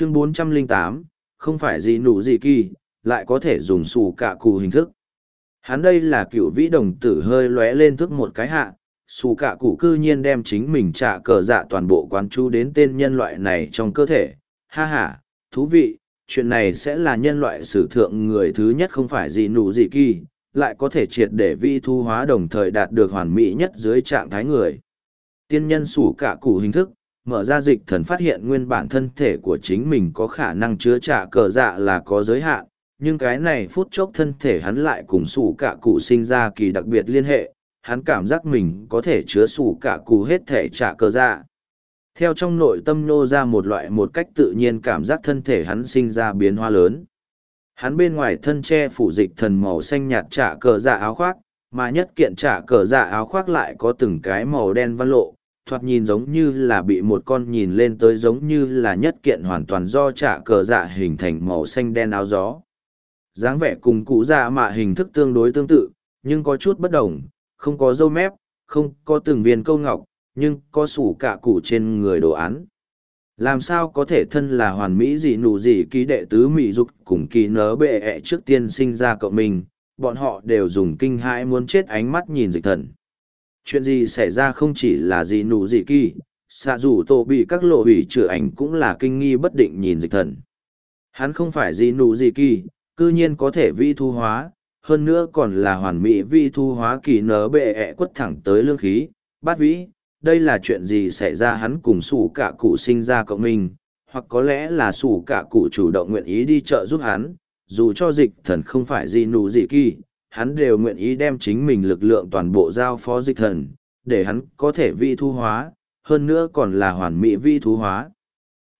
chương 408, không phải gì nụ gì kỳ, lại có thể dùng sủ cả cụ hình thức. Hắn đây là cựu vĩ đồng tử hơi lóe lên thức một cái hạ, sủ cả cụ cư nhiên đem chính mình trả cờ dạ toàn bộ quán chú đến tên nhân loại này trong cơ thể. Ha ha, thú vị, chuyện này sẽ là nhân loại sử thượng người thứ nhất không phải gì nụ gì kỳ, lại có thể triệt để vi thu hóa đồng thời đạt được hoàn mỹ nhất dưới trạng thái người. Tiên nhân sủ cả cụ hình thức, mở ra dịch thần phát hiện nguyên bản thân thể của chính mình có khả năng chứa trả cờ dạ là có giới hạn, nhưng cái này phút chốc thân thể hắn lại cùng sủ cả cụ sinh ra kỳ đặc biệt liên hệ, hắn cảm giác mình có thể chứa sủ cả cụ hết thể trả cờ dạ. Theo trong nội tâm nô ra một loại một cách tự nhiên cảm giác thân thể hắn sinh ra biến hóa lớn. Hắn bên ngoài thân che phủ dịch thần màu xanh nhạt trả cờ dạ áo khoác, mà nhất kiện trả cờ dạ áo khoác lại có từng cái màu đen văn lộ, thoạt nhìn giống như là bị một con nhìn lên tới giống như là nhất kiện hoàn toàn do trả cờ dạ hình thành màu xanh đen áo gió. dáng vẻ cùng cụ dạ mạ hình thức tương đối tương tự, nhưng có chút bất đồng, không có dâu mép, không có từng viên câu ngọc, nhưng có sủ cả cụ trên người đồ án. Làm sao có thể thân là hoàn mỹ gì nụ gì ký đệ tứ mỹ dục cùng kỳ nớ bệ ẹ trước tiên sinh ra cậu mình, bọn họ đều dùng kinh hãi muốn chết ánh mắt nhìn dịch thần chuyện gì xảy ra không chỉ là gì nụ gì kỳ, xạ dù tổ bị các lộ hủy chữa ảnh cũng là kinh nghi bất định nhìn dịch thần. Hắn không phải gì nụ gì kỳ, cư nhiên có thể vi thu hóa, hơn nữa còn là hoàn mỹ vi thu hóa kỳ nở bệ ẹ quất thẳng tới lương khí. Bát vĩ, đây là chuyện gì xảy ra hắn cùng sủ cả cụ sinh ra cộng minh hoặc có lẽ là sủ cả cụ chủ động nguyện ý đi chợ giúp hắn, dù cho dịch thần không phải gì nụ gì kỳ hắn đều nguyện ý đem chính mình lực lượng toàn bộ giao phó dịch thần, để hắn có thể vi thu hóa, hơn nữa còn là hoàn mỹ vi thu hóa.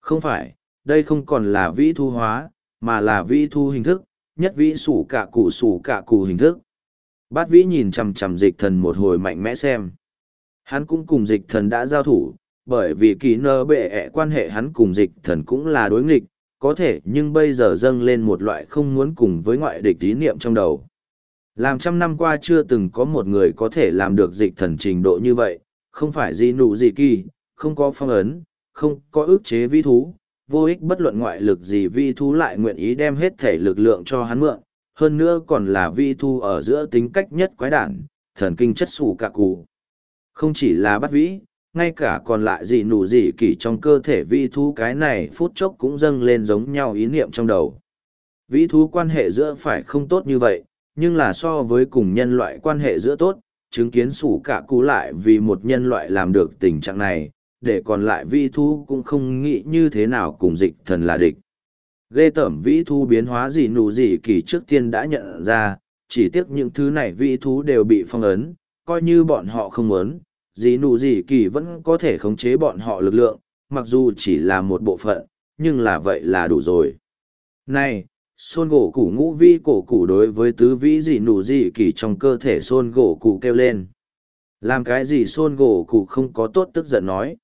Không phải, đây không còn là vi thu hóa, mà là vi thu hình thức, nhất vĩ sủ cả cụ sủ cả cụ hình thức. Bát vĩ nhìn chằm chằm dịch thần một hồi mạnh mẽ xem. Hắn cũng cùng dịch thần đã giao thủ, bởi vì kỳ nơ bệ ẹ quan hệ hắn cùng dịch thần cũng là đối nghịch, có thể nhưng bây giờ dâng lên một loại không muốn cùng với ngoại địch ý niệm trong đầu. Làm trăm năm qua chưa từng có một người có thể làm được dịch thần trình độ như vậy, không phải gì nụ gì kỳ, không có phong ấn, không có ức chế vi thú, vô ích bất luận ngoại lực gì vi thú lại nguyện ý đem hết thể lực lượng cho hắn mượn, hơn nữa còn là vi thú ở giữa tính cách nhất quái đản, thần kinh chất xù cả cụ. Không chỉ là bắt vĩ, ngay cả còn lại gì nụ gì kỳ trong cơ thể vi thú cái này phút chốc cũng dâng lên giống nhau ý niệm trong đầu. Vĩ thú quan hệ giữa phải không tốt như vậy, nhưng là so với cùng nhân loại quan hệ giữa tốt, chứng kiến sủ cả cú lại vì một nhân loại làm được tình trạng này, để còn lại vi thu cũng không nghĩ như thế nào cùng dịch thần là địch. Ghê tẩm vĩ thu biến hóa gì nụ gì kỳ trước tiên đã nhận ra, chỉ tiếc những thứ này vĩ thú đều bị phong ấn, coi như bọn họ không muốn, gì nụ gì kỳ vẫn có thể khống chế bọn họ lực lượng, mặc dù chỉ là một bộ phận, nhưng là vậy là đủ rồi. Này, xôn gỗ củ ngũ vi cổ củ đối với tứ vĩ gì nụ gì kỳ trong cơ thể xôn gỗ củ kêu lên. Làm cái gì xôn gỗ củ không có tốt tức giận nói.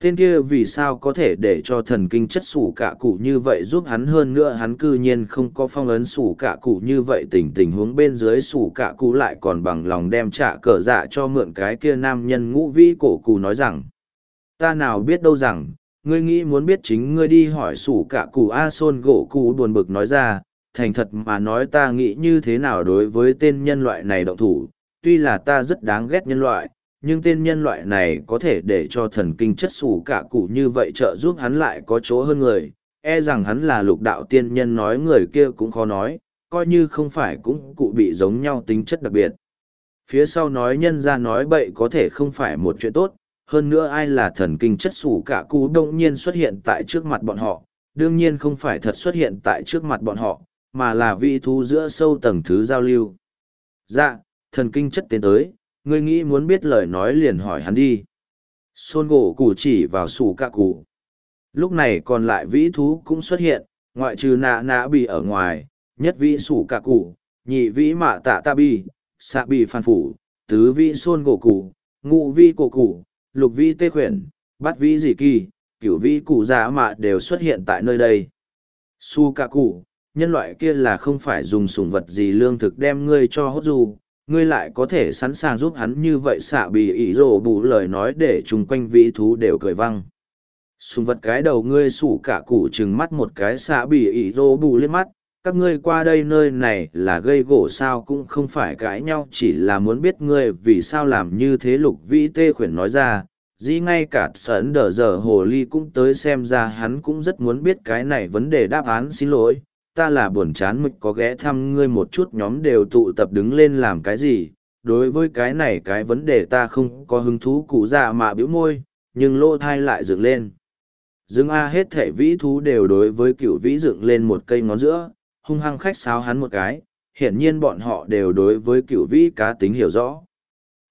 Tên kia vì sao có thể để cho thần kinh chất sủ cả cụ như vậy giúp hắn hơn nữa hắn cư nhiên không có phong ấn sủ cả cụ như vậy tình tình huống bên dưới sủ cả cụ lại còn bằng lòng đem trả cờ dạ cho mượn cái kia nam nhân ngũ vĩ cổ cụ nói rằng, ta nào biết đâu rằng ngươi nghĩ muốn biết chính ngươi đi hỏi sủ cả cụ a sôn gỗ cụ buồn bực nói ra, thành thật mà nói ta nghĩ như thế nào đối với tên nhân loại này động thủ, tuy là ta rất đáng ghét nhân loại, nhưng tên nhân loại này có thể để cho thần kinh chất sủ cả cụ như vậy trợ giúp hắn lại có chỗ hơn người e rằng hắn là lục đạo tiên nhân nói người kia cũng khó nói, coi như không phải cũng cụ bị giống nhau tính chất đặc biệt. Phía sau nói nhân ra nói bậy có thể không phải một chuyện tốt hơn nữa ai là thần kinh chất sủ cả cụ đông nhiên xuất hiện tại trước mặt bọn họ, đương nhiên không phải thật xuất hiện tại trước mặt bọn họ, mà là vị thú giữa sâu tầng thứ giao lưu. Dạ, thần kinh chất tiến tới, ngươi nghĩ muốn biết lời nói liền hỏi hắn đi. Xôn gỗ cụ chỉ vào sủ cả cụ. Lúc này còn lại vĩ thú cũng xuất hiện, ngoại trừ nạ nạ bị ở ngoài, nhất vĩ sủ cả cụ, nhị vĩ mạ tạ ta bi, xạ bị phan phủ, tứ vĩ xôn gỗ cụ, ngụ vi cổ cụ, lục vi tê khuyển, bát vi dị kỳ, cửu vi cụ già mạ đều xuất hiện tại nơi đây. Su ca cụ, nhân loại kia là không phải dùng sủng vật gì lương thực đem ngươi cho hốt dù, ngươi lại có thể sẵn sàng giúp hắn như vậy xạ bì ỉ rổ bù lời nói để chung quanh vĩ thú đều cười văng. sùng vật cái đầu ngươi sủ cả củ trừng mắt một cái xạ bì ỉ rô bù lên mắt các ngươi qua đây nơi này là gây gỗ sao cũng không phải cãi nhau, chỉ là muốn biết ngươi vì sao làm như thế, lục vĩ tê khuyển nói ra, dĩ ngay cả sấn đờ giờ hồ ly cũng tới xem ra hắn cũng rất muốn biết cái này vấn đề đáp án, xin lỗi, ta là buồn chán mực, có ghé thăm ngươi một chút, nhóm đều tụ tập đứng lên làm cái gì, đối với cái này cái vấn đề ta không có hứng thú, cụ dạ mà bĩu môi, nhưng lỗ thai lại dựng lên. Dương a, hết thể vĩ thú đều đối với cựu vĩ dựng lên một cây ngón giữa hung hăng khách sáo hắn một cái, hiển nhiên bọn họ đều đối với cửu vĩ cá tính hiểu rõ.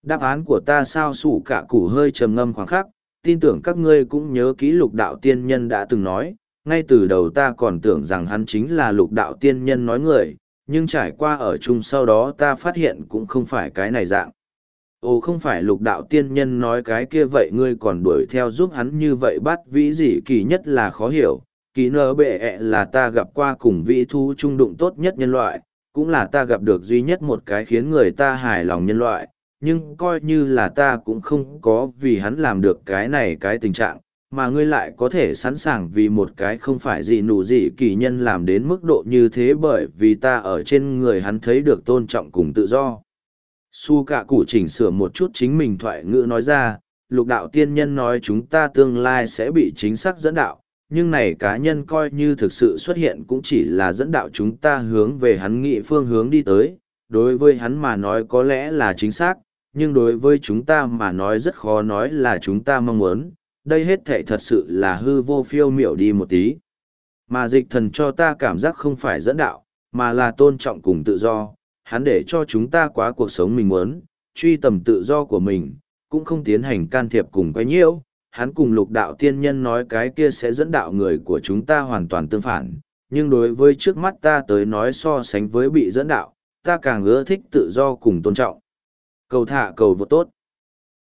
Đáp án của ta sao sủ cả củ hơi trầm ngâm khoảng khắc, tin tưởng các ngươi cũng nhớ kỹ lục đạo tiên nhân đã từng nói, ngay từ đầu ta còn tưởng rằng hắn chính là lục đạo tiên nhân nói người, nhưng trải qua ở chung sau đó ta phát hiện cũng không phải cái này dạng. Ồ, không phải lục đạo tiên nhân nói cái kia vậy ngươi còn đuổi theo giúp hắn như vậy bắt vĩ gì kỳ nhất là khó hiểu kỳ nở bệ ẹ là ta gặp qua cùng vĩ thu trung đụng tốt nhất nhân loại, cũng là ta gặp được duy nhất một cái khiến người ta hài lòng nhân loại, nhưng coi như là ta cũng không có vì hắn làm được cái này cái tình trạng, mà ngươi lại có thể sẵn sàng vì một cái không phải gì nụ gì kỳ nhân làm đến mức độ như thế bởi vì ta ở trên người hắn thấy được tôn trọng cùng tự do. Su cạ cụ chỉnh sửa một chút chính mình thoại ngữ nói ra, lục đạo tiên nhân nói chúng ta tương lai sẽ bị chính xác dẫn đạo nhưng này cá nhân coi như thực sự xuất hiện cũng chỉ là dẫn đạo chúng ta hướng về hắn nghị phương hướng đi tới. Đối với hắn mà nói có lẽ là chính xác nhưng đối với chúng ta mà nói rất khó nói là chúng ta mong muốn. Đây hết thệ thật sự là hư vô phiêu miểu đi một tí. Mà dịch thần cho ta cảm giác không phải dẫn đạo mà là tôn trọng cùng tự do. Hắn để cho chúng ta quá cuộc sống mình muốn, truy tầm tự do của mình, cũng không tiến hành can thiệp cùng quay nhiễu. Hắn cùng lục đạo tiên nhân nói cái kia sẽ dẫn đạo người của chúng ta hoàn toàn tương phản, nhưng đối với trước mắt ta tới nói so sánh với bị dẫn đạo, ta càng ưa thích tự do cùng tôn trọng. Cầu thả cầu vô tốt.